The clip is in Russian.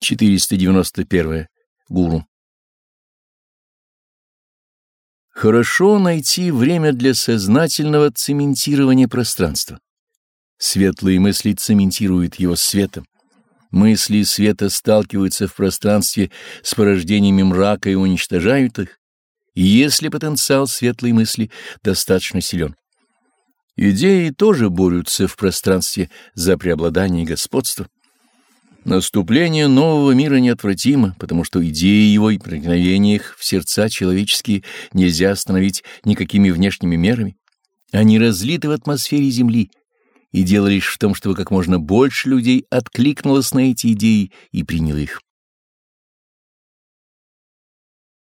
491. Гуру. Хорошо найти время для сознательного цементирования пространства. Светлые мысли цементируют его светом. Мысли света сталкиваются в пространстве с порождениями мрака и уничтожают их, если потенциал светлой мысли достаточно силен. Идеи тоже борются в пространстве за преобладание и господство. Наступление нового мира неотвратимо, потому что идеи его и проникновения их в сердца человеческие нельзя остановить никакими внешними мерами. Они разлиты в атмосфере Земли, и дело лишь в том, чтобы как можно больше людей откликнулось на эти идеи и приняло их.